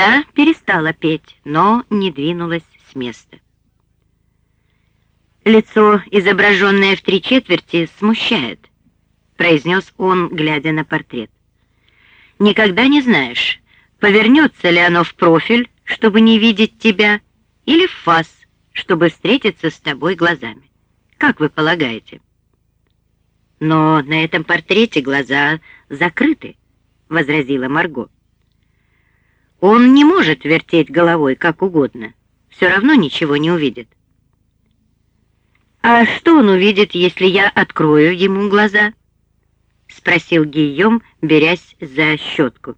Та перестала петь, но не двинулась с места. «Лицо, изображенное в три четверти, смущает», — произнес он, глядя на портрет. «Никогда не знаешь, повернется ли оно в профиль, чтобы не видеть тебя, или в фас, чтобы встретиться с тобой глазами. Как вы полагаете?» «Но на этом портрете глаза закрыты», — возразила Марго. Он не может вертеть головой как угодно. Все равно ничего не увидит. «А что он увидит, если я открою ему глаза?» — спросил Гийом, берясь за щетку.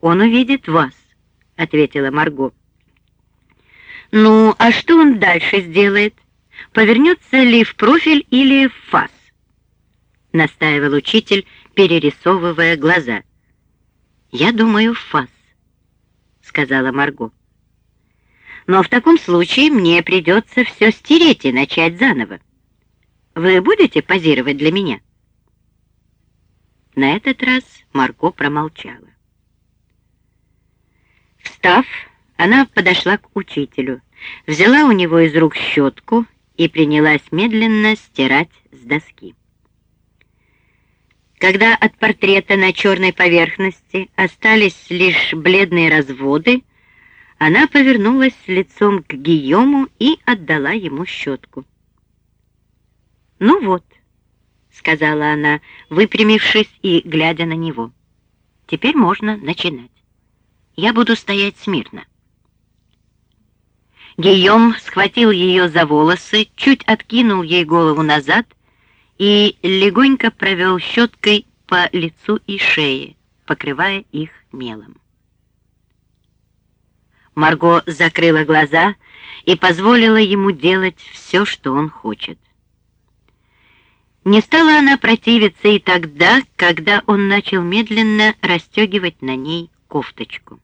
«Он увидит вас», — ответила Марго. «Ну, а что он дальше сделает? Повернется ли в профиль или в фас?» — настаивал учитель, перерисовывая глаза. «Я думаю, в фас» сказала Марго. «Но в таком случае мне придется все стереть и начать заново. Вы будете позировать для меня?» На этот раз Марго промолчала. Встав, она подошла к учителю, взяла у него из рук щетку и принялась медленно стирать с доски. Когда от портрета на черной поверхности остались лишь бледные разводы, она повернулась лицом к Гийому и отдала ему щетку. «Ну вот», — сказала она, выпрямившись и глядя на него, — «теперь можно начинать. Я буду стоять смирно». Гийом схватил ее за волосы, чуть откинул ей голову назад — и легонько провел щеткой по лицу и шее, покрывая их мелом. Марго закрыла глаза и позволила ему делать все, что он хочет. Не стала она противиться и тогда, когда он начал медленно расстегивать на ней кофточку.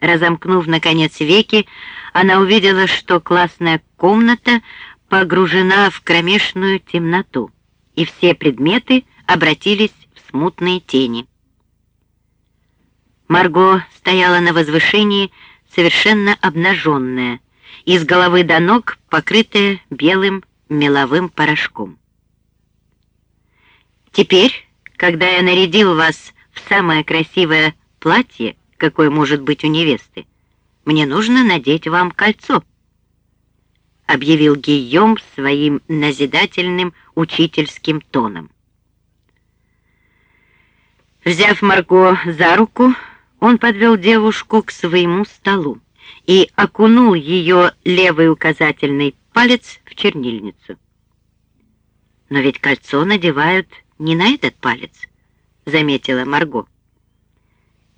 Разомкнув, наконец, веки, она увидела, что классная комната погружена в кромешную темноту, и все предметы обратились в смутные тени. Марго стояла на возвышении, совершенно обнаженная, и с головы до ног покрытая белым меловым порошком. «Теперь, когда я нарядил вас в самое красивое платье, какое может быть у невесты, мне нужно надеть вам кольцо» объявил Гийом своим назидательным учительским тоном. Взяв Марго за руку, он подвел девушку к своему столу и окунул ее левый указательный палец в чернильницу. «Но ведь кольцо надевают не на этот палец», — заметила Марго.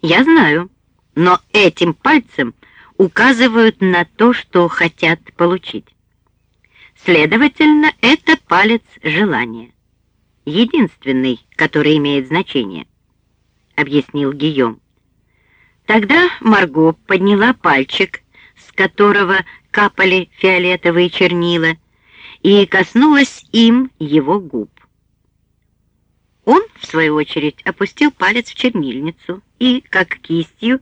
«Я знаю, но этим пальцем указывают на то, что хотят получить. Следовательно, это палец желания. Единственный, который имеет значение, объяснил Гийом. Тогда Марго подняла пальчик, с которого капали фиолетовые чернила, и коснулась им его губ. Он, в свою очередь, опустил палец в чернильницу и, как кистью,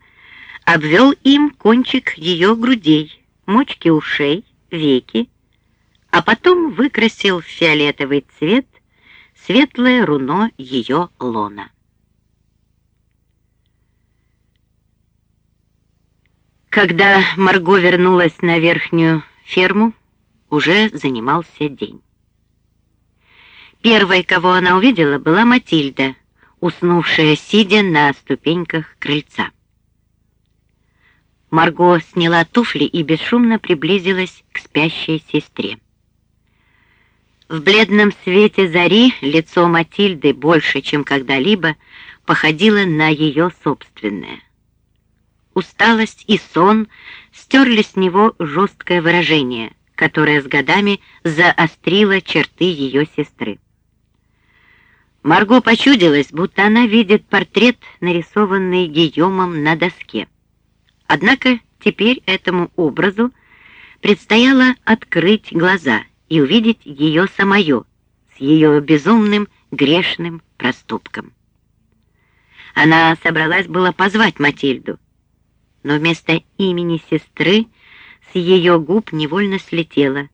обвел им кончик ее грудей, мочки ушей, веки, а потом выкрасил в фиолетовый цвет светлое руно ее лона. Когда Марго вернулась на верхнюю ферму, уже занимался день. Первой, кого она увидела, была Матильда, уснувшая, сидя на ступеньках крыльца. Марго сняла туфли и бесшумно приблизилась к спящей сестре. В бледном свете зари лицо Матильды больше, чем когда-либо, походило на ее собственное. Усталость и сон стерли с него жесткое выражение, которое с годами заострило черты ее сестры. Марго почудилась, будто она видит портрет, нарисованный Гийомом на доске. Однако теперь этому образу предстояло открыть глаза и увидеть ее самое с ее безумным грешным проступком. Она собралась было позвать Матильду, но вместо имени сестры с ее губ невольно слетело